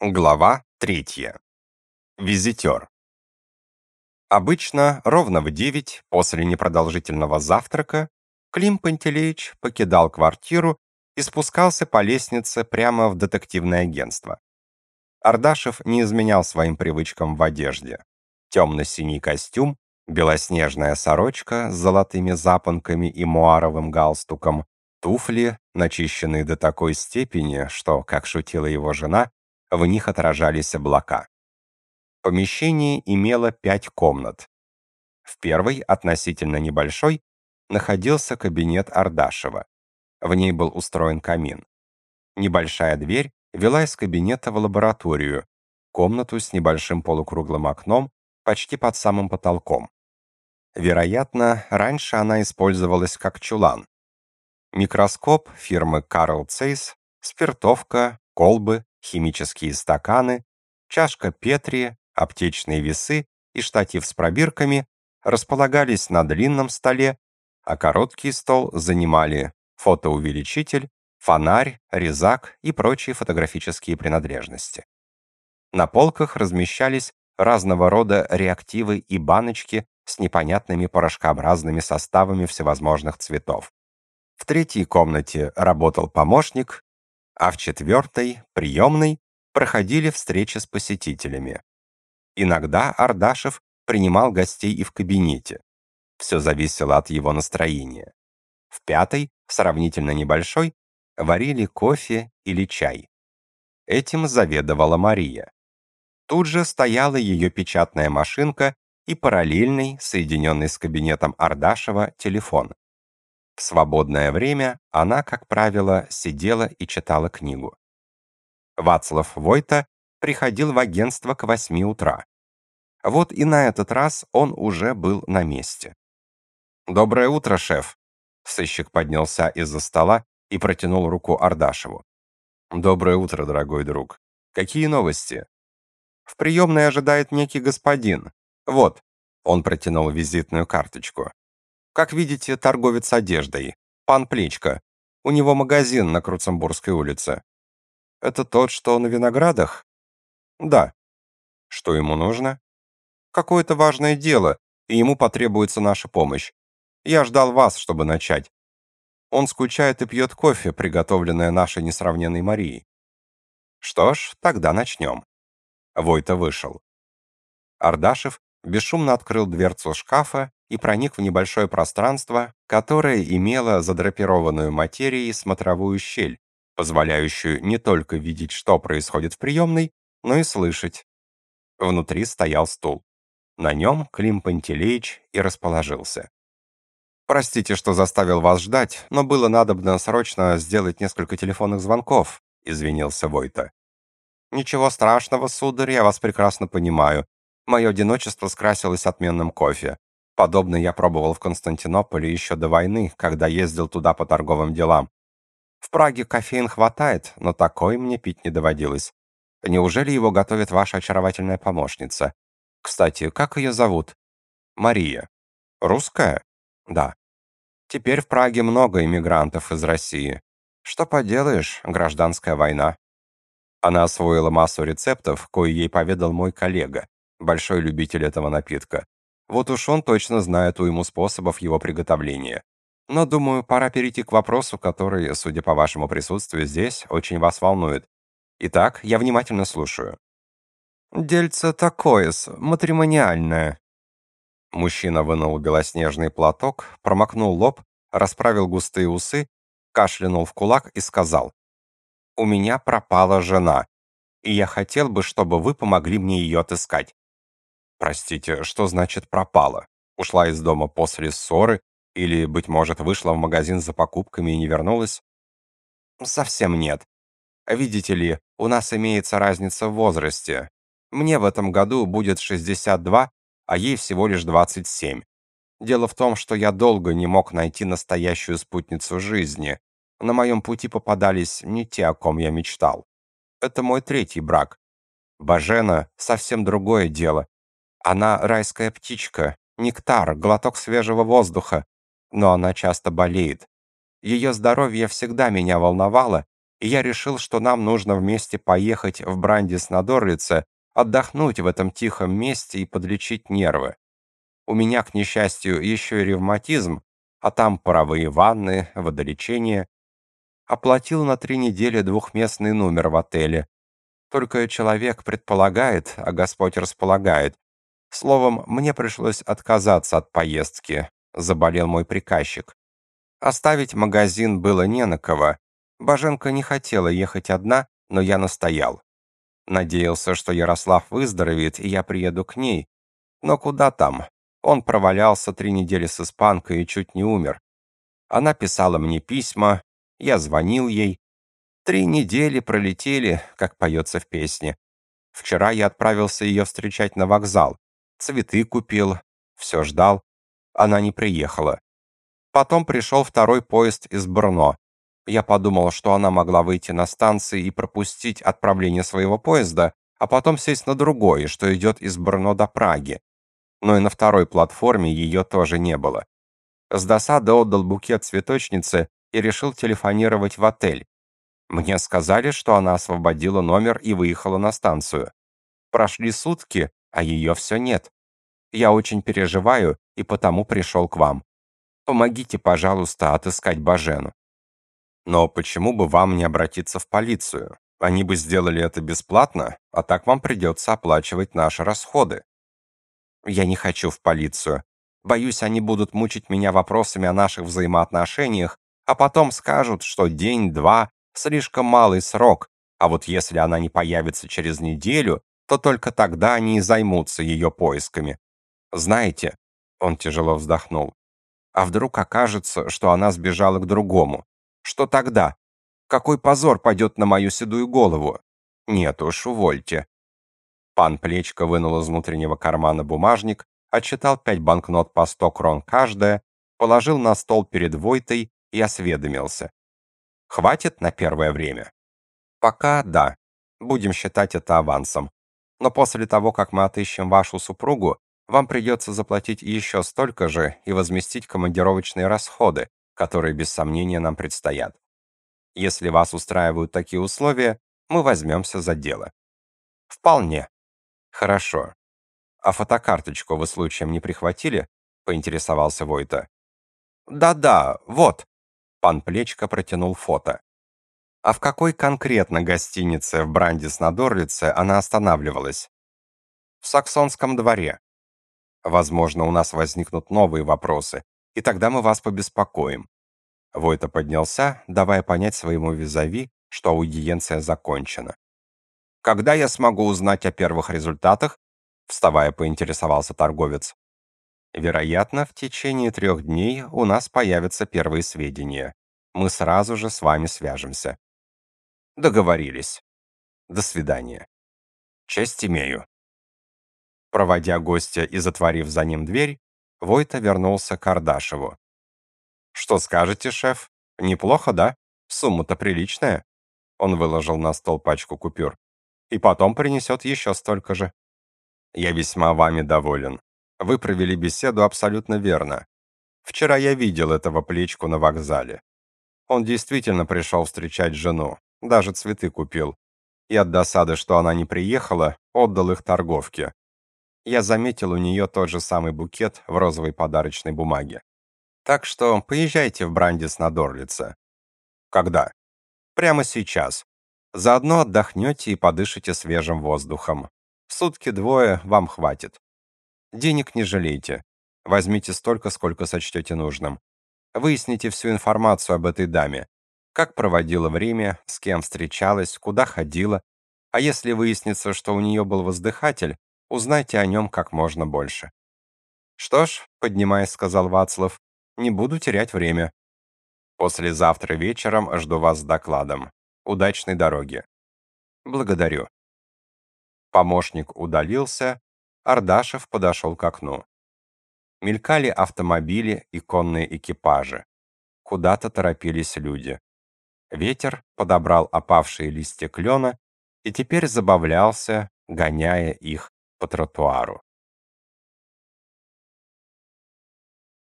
Глава третья. Визитер. Обычно ровно в девять после непродолжительного завтрака Клим Пантелеич покидал квартиру и спускался по лестнице прямо в детективное агентство. Ардашев не изменял своим привычкам в одежде. Темно-синий костюм, белоснежная сорочка с золотыми запонками и муаровым галстуком, туфли, начищенные до такой степени, что, как шутила его жена, в них отражались облака. Помещение имело пять комнат. В первой, относительно небольшой, находился кабинет Ардашева. В ней был устроен камин. Небольшая дверь вела из кабинета в лабораторию, комнату с небольшим полукруглым окном, почти под самым потолком. Вероятно, раньше она использовалась как чулан. Микроскоп фирмы Carl Zeiss, спиртовка, колбы, химические стаканы, чашка Петри, аптечные весы и штатив с пробирками располагались на длинном столе, а короткий стол занимали фотоувеличитель, фонарь, резак и прочие фотографические принадлежности. На полках размещались разного рода реактивы и баночки с непонятными порошкообразными составами всевозможных цветов. В третьей комнате работал помощник, а в четвертой, приемной, проходили встречи с посетителями. Иногда Ардашев принимал гостей и в кабинете. Все зависело от его настроения. В пятой, сравнительно небольшой, варили кофе или чай. Этим заведовала Мария. Тут же стояла ее печатная машинка и параллельный, соединенный с кабинетом Ардашева, телефон. В свободное время она, как правило, сидела и читала книгу. Вацлав Войта приходил в агентство к восьми утра. Вот и на этот раз он уже был на месте. «Доброе утро, шеф!» Сыщик поднялся из-за стола и протянул руку Ардашеву. «Доброе утро, дорогой друг. Какие новости?» «В приемной ожидает некий господин. Вот». Он протянул визитную карточку. Как видите, торговец одеждой. Пан Плечка. У него магазин на Круцембургской улице. Это тот, что на виноградах? Да. Что ему нужно? Какое-то важное дело, и ему потребуется наша помощь. Я ждал вас, чтобы начать. Он скучает и пьет кофе, приготовленное нашей несравненной Марией. Что ж, тогда начнем. Войта вышел. Ардашев бесшумно открыл дверцу шкафа и проник в небольшое пространство, которое имело задрапированную материей смотровую щель, позволяющую не только видеть, что происходит в приемной, но и слышать. Внутри стоял стул. На нем Клим Пантелеич и расположился. «Простите, что заставил вас ждать, но было надобно срочно сделать несколько телефонных звонков», — извинился Войта. «Ничего страшного, сударь, я вас прекрасно понимаю. Мое одиночество скрасилось отменным кофе. Подобное я пробовал в Константинополе еще до войны, когда ездил туда по торговым делам. В Праге кофеин хватает, но такой мне пить не доводилось. Неужели его готовит ваша очаровательная помощница? Кстати, как ее зовут? Мария. Русская? Да. Теперь в Праге много иммигрантов из России. Что поделаешь, гражданская война. Она освоила массу рецептов, кои ей поведал мой коллега большой любитель этого напитка. Вот уж он точно знает уйму способов его приготовления. Но, думаю, пора перейти к вопросу, который, судя по вашему присутствию здесь, очень вас волнует. Итак, я внимательно слушаю. «Дельце такое-с, матримониальное». Мужчина вынул белоснежный платок, промокнул лоб, расправил густые усы, кашлянул в кулак и сказал, «У меня пропала жена, и я хотел бы, чтобы вы помогли мне ее отыскать. Простите, что значит пропала? Ушла из дома после ссоры или, быть может, вышла в магазин за покупками и не вернулась? Совсем нет. Видите ли, у нас имеется разница в возрасте. Мне в этом году будет 62, а ей всего лишь 27. Дело в том, что я долго не мог найти настоящую спутницу жизни. На моем пути попадались не те, о ком я мечтал. Это мой третий брак. Бажена — совсем другое дело. Она райская птичка, нектар, глоток свежего воздуха, но она часто болеет. Ее здоровье всегда меня волновало, и я решил, что нам нужно вместе поехать в Брандис на Дорлице, отдохнуть в этом тихом месте и подлечить нервы. У меня, к несчастью, еще и ревматизм, а там паровые ванны, водолечение. Оплатил на три недели двухместный номер в отеле. Только человек предполагает, а Господь располагает. Словом, мне пришлось отказаться от поездки. Заболел мой приказчик. Оставить магазин было не на кого. Боженко не хотела ехать одна, но я настоял. Надеялся, что Ярослав выздоровеет, и я приеду к ней. Но куда там? Он провалялся три недели с испанкой и чуть не умер. Она писала мне письма, я звонил ей. Три недели пролетели, как поется в песне. Вчера я отправился ее встречать на вокзал. Цветы купил, все ждал. Она не приехала. Потом пришел второй поезд из Брно. Я подумал, что она могла выйти на станции и пропустить отправление своего поезда, а потом сесть на другой, что идет из Брно до Праги но и на второй платформе ее тоже не было. С досады отдал букет цветочнице и решил телефонировать в отель. Мне сказали, что она освободила номер и выехала на станцию. Прошли сутки, а ее все нет. Я очень переживаю и потому пришел к вам. Помогите, пожалуйста, отыскать Бажену. Но почему бы вам не обратиться в полицию? Они бы сделали это бесплатно, а так вам придется оплачивать наши расходы. Я не хочу в полицию. Боюсь, они будут мучить меня вопросами о наших взаимоотношениях, а потом скажут, что день-два — слишком малый срок, а вот если она не появится через неделю, то только тогда они и займутся ее поисками. Знаете, он тяжело вздохнул. А вдруг окажется, что она сбежала к другому? Что тогда? Какой позор пойдет на мою седую голову? Нет уж, увольте. Пан Плечко вынул из внутреннего кармана бумажник, отчитал пять банкнот по сто крон каждая, положил на стол перед Войтой и осведомился. «Хватит на первое время?» «Пока да. Будем считать это авансом. Но после того, как мы отыщем вашу супругу, вам придется заплатить еще столько же и возместить командировочные расходы, которые без сомнения нам предстоят. Если вас устраивают такие условия, мы возьмемся за дело». «Вполне», Хорошо. А фотокарточку вы случаем не прихватили? поинтересовался Войта. Да-да, вот. Пан Плечко протянул фото. А в какой конкретно гостинице в Брандис на Дорлице она останавливалась? В Саксонском дворе. Возможно, у нас возникнут новые вопросы, и тогда мы вас побеспокоим. Войта поднялся, давая понять своему визави, что аудиенция закончена. Когда я смогу узнать о первых результатах? Вставая, поинтересовался торговец. Вероятно, в течение трех дней у нас появятся первые сведения. Мы сразу же с вами свяжемся. Договорились. До свидания. Честь имею. Проводя гостя и затворив за ним дверь, Войта вернулся к Ардашеву. Что скажете, шеф? Неплохо, да? Сумма-то приличная. Он выложил на стол пачку купюр и потом принесет еще столько же. Я весьма вами доволен. Вы провели беседу абсолютно верно. Вчера я видел этого плечку на вокзале. Он действительно пришел встречать жену, даже цветы купил. И от досады, что она не приехала, отдал их торговке. Я заметил у нее тот же самый букет в розовой подарочной бумаге. Так что поезжайте в Брандис на Дорлице. Когда? Прямо сейчас. Заодно отдохнете и подышите свежим воздухом. Сутки двое вам хватит. Денег не жалейте. Возьмите столько, сколько сочтете нужным. Выясните всю информацию об этой даме. Как проводила время, с кем встречалась, куда ходила. А если выяснится, что у нее был воздыхатель, узнайте о нем как можно больше. «Что ж», — поднимаясь, сказал Вацлав, — «не буду терять время. Послезавтра вечером жду вас с докладом. Удачной дороги. Благодарю. Помощник удалился, Ардашев подошел к окну. Мелькали автомобили и конные экипажи. Куда-то торопились люди. Ветер подобрал опавшие листья клена и теперь забавлялся, гоняя их по тротуару.